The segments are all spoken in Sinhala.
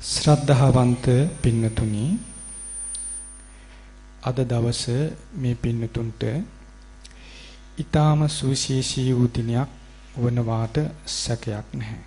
ශ්‍රද්ධාවන්ත පින්නතුනි අද දවස මේ පින්නතුන්ට ඊටාම සුවිශේෂී වූ දිනයක් වන වාට සැකයක් නැහැ.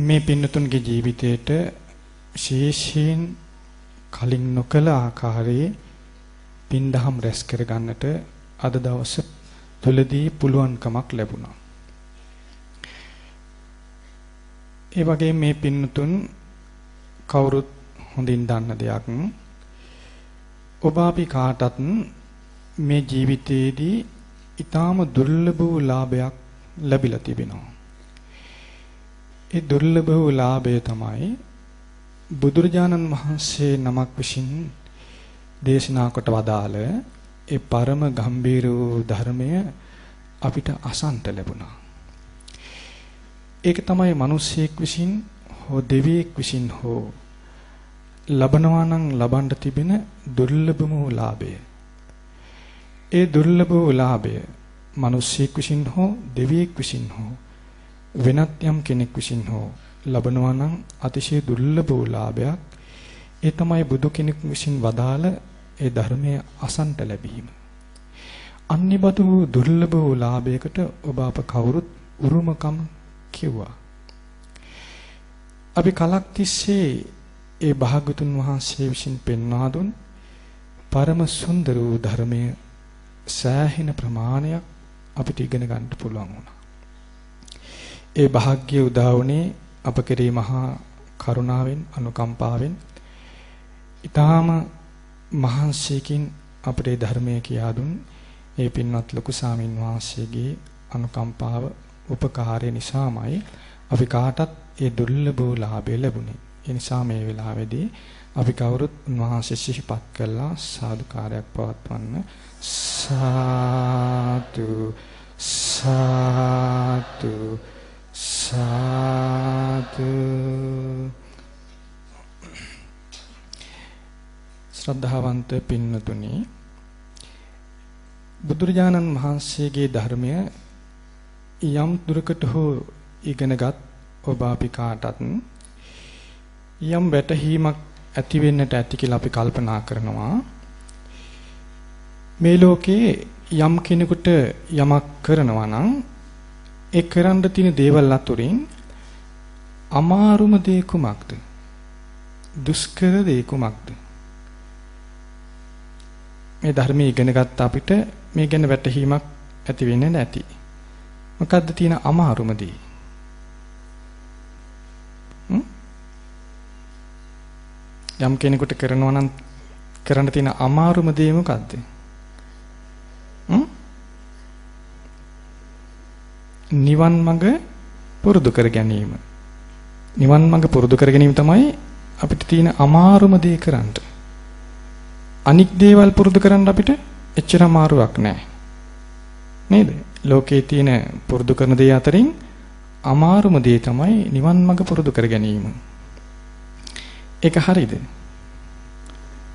මේ පින්නතුන්ගේ ජීවිතේට ශේෂයෙන් කලින් නොකල ආකාරයේ පින්දහම් රැස් කර ගන්නට අද දවස තුලදී පුළුවන්කමක් ලැබුණා. ඒ වගේ මේ පින්නතුන් කවුරුත් හොඳින් දන්න දෙයක් ඔබ අපි කාටත් මේ ජීවිතයේදී ඊටාම දුර්ලභ වූ ලාභයක් ලැබිලා තිබෙනවා. ඒ දුර්ලභ වූ ලාභය තමයි බුදුරජාණන් වහන්සේ නමක් විසින් දේශනා කොට වදාළ ඒ පරම ගම්බීර වූ ධර්මය අපිට අසන්ට ලැබුණා. ඒක තමයි මිනිසෙක් විසින් හෝ දෙවියෙක් විසින් හෝ ලබනවා නම් ලබන්න තිබෙන දුර්ලභම වූ ලාභය. ඒ දුර්ලභ වූ ලාභය මිනිසෙක් විසින් හෝ දෙවියෙක් විසින් හෝ වෙනත් යම් කෙනෙක් විසින් හෝ ලබනවා නම් අතිශය දුර්ලභ වූ ලාභයක්. ඒ තමයි බුදු කෙනෙක් විසින් වදාළ ඒ ධර්මයේ අසන්ට ලැබීම. අනිබදු දුර්ලභ වූ ලාභයකට ඔබ අප කවුරුත් උරුමකම් කිව්වා. අපි කලක් තිස්සේ ඒ භාගතුන් වහන්සේ විසින් පෙන්වා දුන් පරම සුන්දර වූ ධර්මයේ සෑහෙන ප්‍රමාණයක් අපිට ඉගෙන ගන්න පුළුවන් වුණා. ඒ වාග්ය උදා වුණේ අප කෙරෙහි මහා කරුණාවෙන් අනුකම්පාවෙන් ඊටාම මහන්සියකින් අපට ධර්මය කියා දුන් ඒ පින්වත් ලොකු සාමින් වහන්සේගේ අනුකම්පාව උපකාරය නිසාමයි අපි කාටත් ඒ දුර්ලභ ලාභය ලැබුණේ. ඒ නිසා මේ වෙලාවේදී අපි කවුරුත් උන්වහන්සේ සිහිපත් කළා සාදුකාරයක් පවත්වන්න සාතු සාතු සාතු ශ්‍රද්ධාවන්ත පින්නතුනි බුදුරජාණන් වහන්සේගේ ධර්මය යම් දුරකට හෝ ඉගෙනගත් ඔබ අපි කාටත් යම් වැටහීමක් ඇති වෙන්නට ඇති කියලා අපි කල්පනා කරනවා මේ ලෝකේ යම් කෙනෙකුට යමක් කරනවා නම් ඒ කරන්න තියෙන දේවල් අතුරින් අමාරුම දේ කුමක්ද? දුෂ්කර දේ කුමක්ද? මේ ධර්මයේ ඉගෙන ගත්ත අපිට මේ ගැන වැටහීමක් ඇති වෙන්නේ නැති. මොකද්ද තියෙන අමාරුම දේ? යම් කෙනෙකුට කරනවා නම් කරන්න තියෙන අමාරුම දේ මොකද්ද? නිවන් මඟ පුරුදු කර ගැනීම. නිවන් මඟ පුරුදු කර ගැනීම තමයි අපිට තියෙන අමාරුම දේ කරන්න. අනික් දේවල් පුරුදු කරන්න අපිට එච්චර අමාරුවක් නැහැ. නේද? ලෝකයේ තියෙන පුරුදු කරන දේ අතරින් අමාරුම දේ තමයි නිවන් මඟ පුරුදු කර ගැනීම. ඒක හරියද?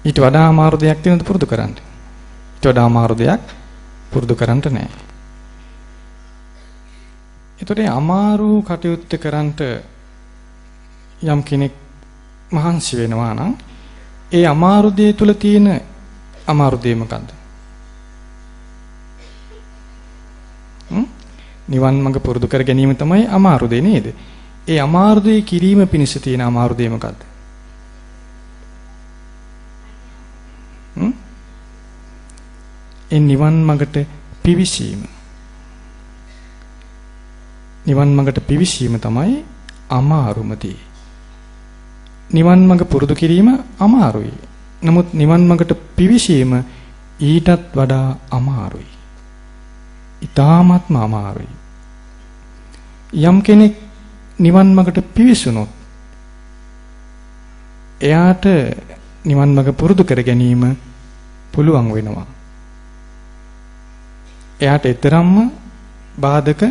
ඊට වඩා අමාරු දෙයක් තියෙනවද පුරුදු කරන්න? ඊට වඩා අමාරු දෙයක් පුරුදු කරන්න නැහැ. එතකොට අමාරු කටයුත්ත කරන්නට යම් කෙනෙක් මහන්සි වෙනවා නම් ඒ අමාරු දේ තුල තියෙන අමාරු දේ මොකද්ද? නිවන් මඟ පුරුදු කර ගැනීම තමයි අමාරු දේ නේද? ඒ අමාරු දේ කිරීම පිණිස තියෙන අමාරු දේ මොකද්ද? ඒ නිවන් මඟට පිවිසීම නිවන් මඟට පිවිසීම තමයි අමාරුම දේ. නිවන් මඟ පුරුදු කිරීම අමාරුයි. නමුත් නිවන් මඟට පිවිසීම ඊටත් වඩා අමාරුයි. ඊ타ත්ම අමාරුයි. යම් කෙනෙක් නිවන් මඟට පිවිසුනොත් එයාට නිවන් මඟ පුරුදු කර ගැනීම පුළුවන් වෙනවා. එයාට ඊතරම්ම බාධක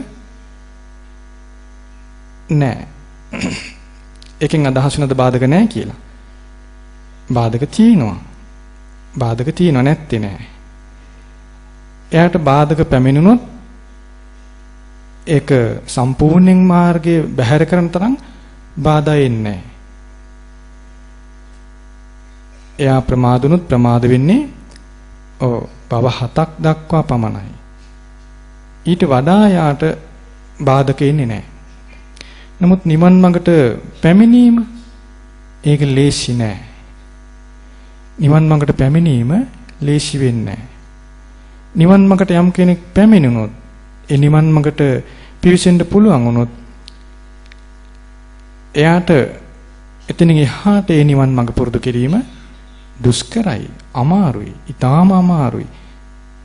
නෑ. එකෙන් අදහස් වෙනද බාධක නෑ කියලා. බාධක තියෙනවා. බාධක තියෙනව නැත්තේ නෑ. එයාට බාධක පැමිණුනොත් ඒක සම්පූර්ණයෙන් මාර්ගයේ බැහැර කරන තරම් බාධා එන්නේ එයා ප්‍රමාදුනොත් ප්‍රමාද වෙන්නේ ඔව් භව හතක් දක්වා පමණයි. ඊට වඩා යාට බාධක එන්නේ නැහැ. නමුත් නිවන් මඟට පැමිණීම ඒක ලේසි නෑ. නිවන් මඟට පැමිණීම ලේසි වෙන්නේ නෑ. නිවන් මඟට යම් කෙනෙක් පැමිණුණොත් ඒ නිවන් මඟට පිවිසෙන්න පුළුවන් වුණොත් එයාට එතනින් එහාට ඒ නිවන් මඟ පුරුදු කිරීම දුෂ්කරයි, අමාරුයි, ඊටාම අමාරුයි.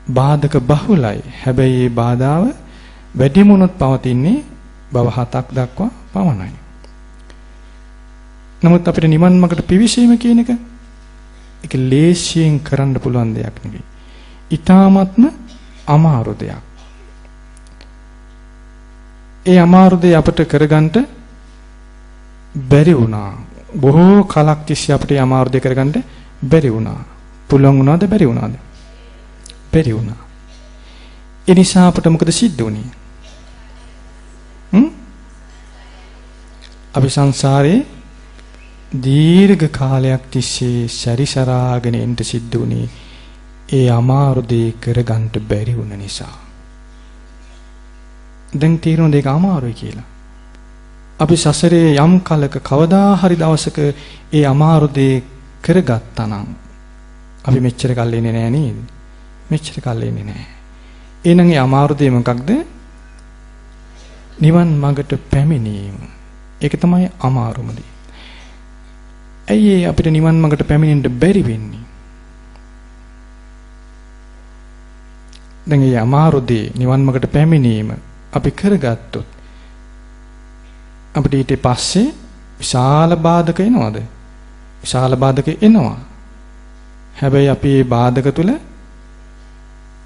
බාධක බහුලයි. හැබැයි මේ බාධාව වැඩිමුණොත් පවතින්නේ භව හතක් දක්වා පමණයි. නමුත් අපිට නිවන් මාර්ගට පිවිසීම කියන එක ඒක ලේසියෙන් කරන්න පුළුවන් දෙයක් නෙවෙයි. ඊ타ත්ම අමාරු දෙයක්. ඒ අමාරු දේ අපිට කරගන්න බැරි වුණා. බොහෝ කලක් තිස්සේ අපිට අමාරු දේ කරගන්න බැරි වුණා. පුළුවන් වුණාද බැරි වුණාද? බැරි වුණා. ඒ නිසා අපිට මොකද සිද්ධ වුනේ? හ්ම්? අපි සංසාරේ දීර්ඝ කාලයක් තිස්සේ සැරිසරාගෙන එන්න සිද්ධ වුණේ ඒ අමාරු දේ කරගන්න බැරි වුණ නිසා. දැන් තීරණ දෙක අමාරුයි කියලා. අපි සසරේ යම් කලක කවදා හරි දවසක ඒ අමාරු දේ කරගත්තා නම් අපි මෙච්චර කල් ඉන්නේ නෑ නේද? මෙච්චර කල් ඉන්නේ නෑ. එහෙනම් ඒ අමාරු දේ මොකක්ද? නිවන් මඟට පැමිණීම. ඒක තමයි අමාරුම දේ. ඇයි අපිට නිවන් මඟට පැමිණෙන්න බැරි වෙන්නේ? දැන් මේ අමාරු දේ නිවන් මඟට පැමිණීම අපි කරගත්තොත් අපිට ඊට පස්සේ විශාල බාධක එනවද? විශාල බාධක එනවා. හැබැයි අපි මේ බාධක තුල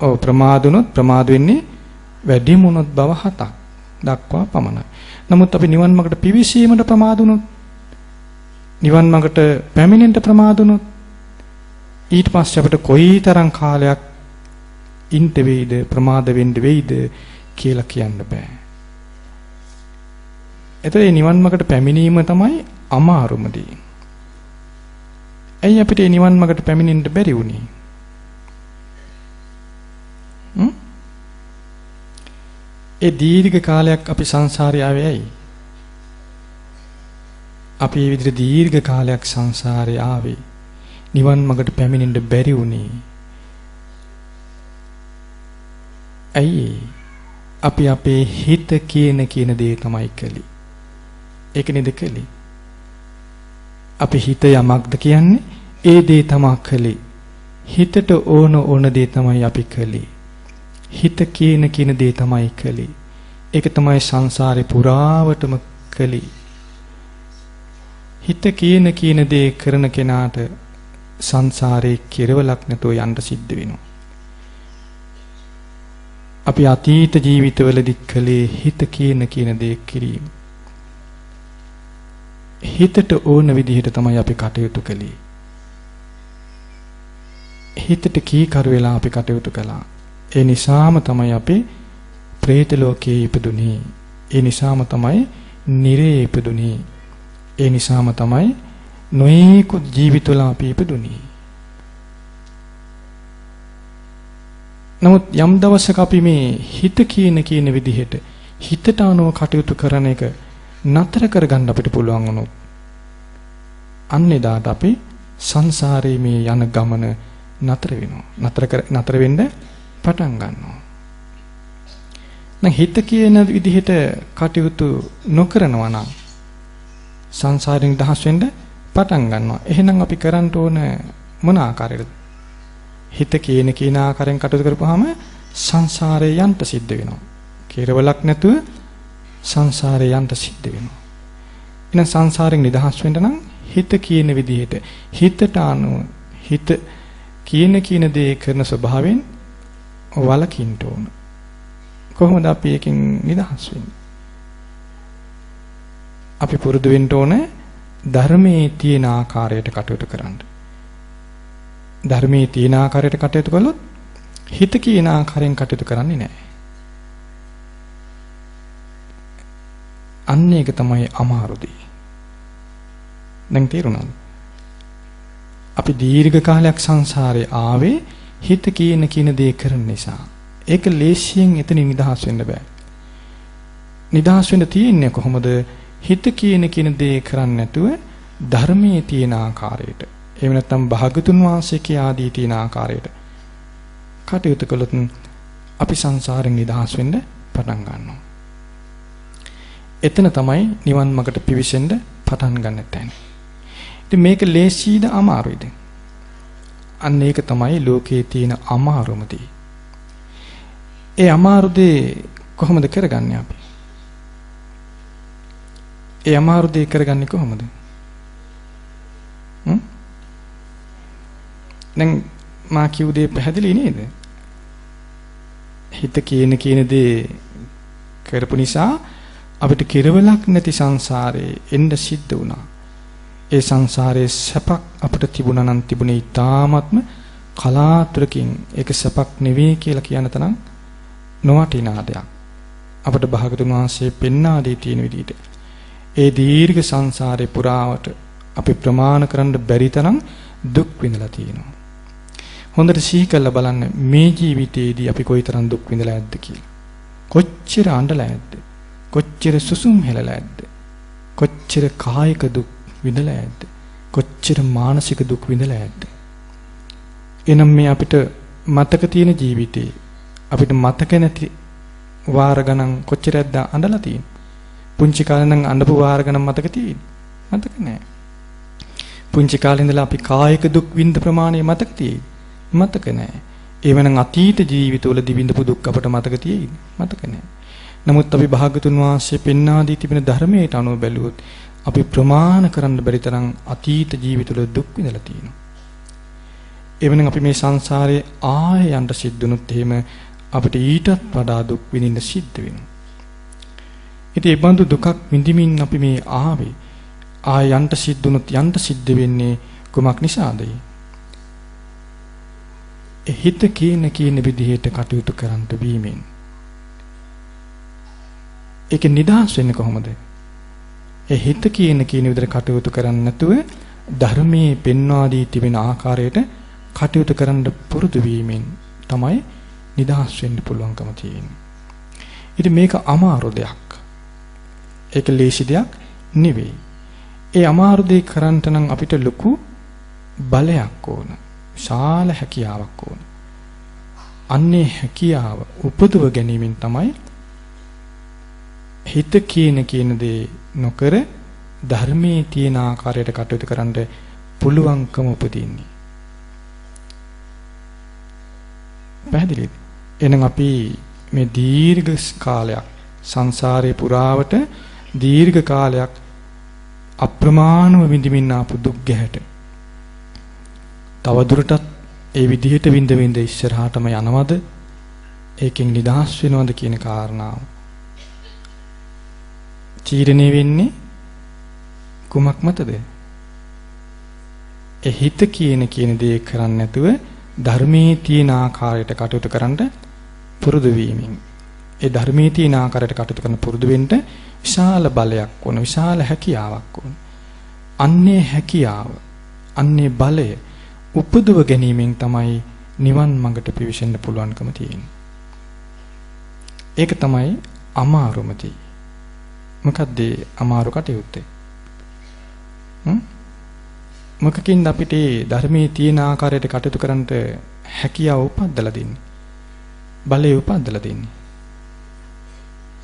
ඔව් ප්‍රමාදුනොත් ප්‍රමාද වෙන්නේ වැඩි මොනොත් බව හතක් දක්වා පමණයි. නමුත් අපි නිවන් මාර්ගට පිවිසීමට ප්‍රමාදුනොත් නිවන් මාර්ගට පැමිණෙන්න ප්‍රමාදුනොත් ඊට පස්සේ අපිට කොයිතරම් කාලයක් ඉන්න වෙයිද ප්‍රමාද වෙන්න වෙයිද කියලා කියන්න බෑ. එතකොට මේ නිවන් මාර්ගට පැමිණීම තමයි අමාරුම දේ. ඇයි අපිට මේ නිවන් මාර්ගට පැමිණෙන්න බැරි වුනේ? හ්ම්? ඒ දීර්ඝ කාලයක් අපි සංසාරේ ආවේ ඇයි? අපි මේ විදිහට දීර්ඝ කාලයක් සංසාරේ ආවේ නිවන් මාර්ගට පැමිණෙන්න බැරි වුණේ. ඇයි? අපි අපේ හිත කියන කියන දේ තමයි කළේ. ඒක නේද කළේ? අපි හිත යමක්ද කියන්නේ ඒ දේ තමයි කළේ. හිතට ඕන ඕන දේ තමයි අපි කළේ. හිත කියන කියන දේ තමයි කළේ. ඒක තමයි සංසාරේ පුරාවටම කළේ. හිත කියන කියන දේ කරන කෙනාට සංසාරේ කෙරවලක් නැතුව යන්න සිද්ධ වෙනවා. අපි අතීත ජීවිතවලදී කළේ හිත කියන කියන දේ කිරීම. හිතට ඕන විදිහට තමයි අපි කටයුතු කළේ. හිතට කීකරු වෙලා අපි කටයුතු කළා. ඒ නිසාම තමයි අපි പ്രേත ලෝකයේ ඉපදුනේ. ඒ නිසාම තමයි නිරේ ඉපදුනේ. ඒ නිසාම තමයි නොයෙකුත් ජීවිතවල අපි ඉපදුනේ. නමුත් යම් දවසක අපි මේ හිත කියන කියන විදිහට හිතට අනුව කටයුතු කරන එක නතර කරගන්න අපිට පුළුවන් වුණොත් අන්න එදාට අපි සංසාරයේ මේ යන ගමන නතර වෙනවා. නතර කර නතර වෙන්න පටන් ගන්නවා. නම් හිත කියන විදිහට කටයුතු නොකරනවා නම් සංසාරයෙන් දහස් වෙන්න පටන් ගන්නවා. එහෙනම් අපි කරන්න ඕන මොන ආකාරයකද? හිත කියන කියන ආකාරයෙන් කටයුතු කරපුවාම සංසාරේ යන්න සිද්ධ වෙනවා. කෙරවලක් නැතුව සංසාරේ යන්න සිද්ධ වෙනවා. එහෙනම් සංසාරයෙන් නිදහස් වෙන්න නම් හිත කියන විදිහට හිතට අනුව හිත කියන කියන දේ කරන ස්වභාවයෙන් වලකින්න ඕන. කොහොමද අපි එකෙන් නිදහස් වෙන්නේ? අපි පුරුදු වෙන්න ඕන ධර්මයේ තියෙන ආකාරයට කටයුතු කරන්න. ධර්මයේ තියෙන ආකාරයට කටයුතු කළොත් හිත කියන ආකාරයෙන් කටයුතු කරන්නේ නැහැ. අන්න ඒක තමයි අමාරුදී. දැන් තේරුණාද? අපි දීර්ඝ කාලයක් සංසාරේ ආවේ හිත කියන කින දේ කරන නිසා. ඒක ලේසියෙන් එතනින් නිදහස් වෙන්න බෑ. නිදහස් වෙන්න තියෙන්නේ කොහොමද? හිත කියන කින දේ කරන්නේ නැතුව ධර්මයේ තියෙන ආකාරයට. එහෙම නැත්නම් භාගතුන් වහන්සේගේ ආදී තියෙන ආකාරයට. කටයුතු කළොත් අපි සංසාරෙන් නිදහස් වෙන්න පටන් ගන්නවා. එතන තමයි නිවන් මාර්ගට පිවිසෙන්න පටන් ගන්න තැන. ඉතින් මේක ලේසියිද අමාරුයිද? අන්න ඒක තමයි ලෝකයේ තියෙන අමාරුම දේ. ඒ අමාරු දේ කොහොමද කරගන්නේ අපි? ඒ අමාරු දේ කරගන්නේ කොහොමද? හ්ම්? දැන් මා කිව් දේ පැහැදිලි නේද? හිත කියන කියන දේ කරපු නිසා අපිට කෙරවලක් නැති සංසාරේ එන්න සිද්ධ වුණා. ඒ සංසාරයේ සැපක් අපිට තිබුණා නම් තිබුණේ ඊ타ත්ම කලාතුරකින් ඒක සැපක් නෙවෙයි කියලා කියන තරම් නොවටිනා දෙයක්. අපට භාගතුන් වහන්සේ පෙන්වා දී තියෙන විදිහට ඒ දීර්ඝ සංසාරේ පුරාවට අපි ප්‍රමාණ කරන්න බැරි තරම් දුක් විඳලා තියෙනවා. හොඳට සිහි කරලා බලන්න මේ ජීවිතේදී අපි කොයිතරම් දුක් විඳලා ඇද්ද කියලා. කොච්චර අඬලා ඇද්ද? කොච්චර සුසුම් හෙලලා ඇද්ද? කොච්චර කායික දුක් විඳලා ඇද්ද? කොච්චර මානසික දුක් විඳලා ඇද්ද? එනම් මේ අපිට මතක තියෙන ජීවිතේ අපිට මතක නැති වාර ගණන් කොච්චරද අඬලා තියෙන්නේ? පුංචි කාලේ නම් අඬපු වාර ගණන් මතක තියෙන්නේ? මතක නැහැ. පුංචි කාලේ ඉඳලා අපි කායික දුක් විඳ ප්‍රමාණය මතක තියෙන්නේ? මතක නැහැ. එවනම් අතීත ජීවිතවලදී විඳපු දුක් අපට මතක තියෙන්නේ? මතක නැහැ. නමුත් අපි භාගතුන් වහන්සේ පෙන්වා දී තිබෙන ධර්මයට අනුව බැලුවොත් අපි ප්‍රමාණ කරන්න බැරි තරම් අතීත ජීවිතවල දුක් විඳලා තියෙනවා. එවනම් අපි මේ සංසාරයේ ආයෙ යන්න සිද්ධුනොත් එහෙම අපිට ඊටත් වඩා දුක් විඳින්න සිද්ධ වෙනවා. ඉතින් ඒ බඳු දුකක් විඳිමින් අපි මේ ආවේ ආයෙ යන්න සිද්ධුනොත් යන්න සිද්ධ වෙන්නේ කුමක් නිසාද? හිත කියන කියන විදිහට කටයුතු කරන්න වීමෙන් ඒක නිදහස් වෙන්නේ කොහොමද? ඒ හිත කියන කියන විදිහට කටයුතු කරන්නේ නැතුව ධර්මයේ පෙන්වා දී තිබෙන ආකාරයට කටයුතු කරන්න පුරුදු වීමෙන් තමයි නිදහස් වෙන්න පුළුවන්කම තියෙන්නේ. ඉතින් මේක අමාරු දෙයක්. ඒක ලේසි දෙයක් නෙවෙයි. ඒ අමාරු දේ කරන්න නම් අපිට ලොකු බලයක් ඕන. විශාල හැකියාවක් ඕන. අන්නේ හැකියාව උපදව ගැනීමෙන් තමයි හිත කියන කියන දේ නොකර ධර්මයේ තියෙන ආකාරයට කටයුතු කරන්න පුළුවන්කම උපදින්නේ. පැහැදිලිද? එහෙනම් අපි මේ දීර්ඝ කාලයක් සංසාරේ පුරාවට දීර්ඝ කාලයක් අප්‍රමාණව විඳින්න ආපු දුක් ගැහැට තවදුරටත් ඒ විදිහට විඳ විඳ ඉස්සරහටම යනවද ඒකෙන් නිදහස් වෙනවද කියන කාරණාව තීරණය වෙන්නේ කුමක් මතද? ඒ හිත කියන කියන දේ කරන්නේ නැතුව ධර්මයේ තියෙන ආකාරයට කටයුතු කරන්න පුරුදු වීමෙන් ඒ ධර්මයේ තියෙන ආකාරයට කටයුතු කරන පුරුදු වෙන්න විශාල බලයක් ඕන විශාල හැකියාවක් ඕන. අන්නේ හැකියාව අන්නේ බලය උපදව ගැනීමෙන් තමයි නිවන් මඟට පිවිසෙන්න පුළුවන්කම තියෙන්නේ. ඒක තමයි අමාරුම තියෙන්නේ. මොකද්ද අමාරු කටයුත්තේ? හ්ම්? මොකකින්ද අපිට ධර්මයේ තියෙන ආකාරයට කටයුතු කරන්නට හැකියාව උපද්දලා දෙන්නේ? බලය උපද්දලා දෙන්නේ?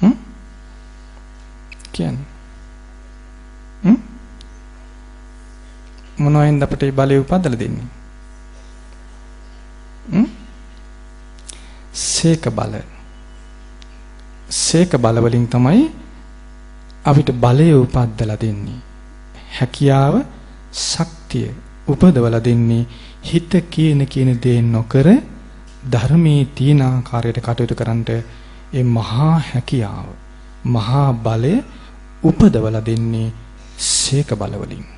හ්ම්? කියන්නේ? හ්ම්? මොනවෙන්ද අපිට බලය උපද්දලා දෙන්නේ? හ්ම්? සීක බල. සීක බල වලින් තමයි අපිට බලය උපද්දලා දෙන්නේ. හැකියාව, ශක්තිය උපදවලා දෙන්නේ හිත කියන කියන දේ නොකර ධර්මයේ තීන ආකාරයට කටයුතු කරන්නට ඒ මහා හැකියාව, මහා බලය උපදවලා දෙන්නේ සීක බලවලින්.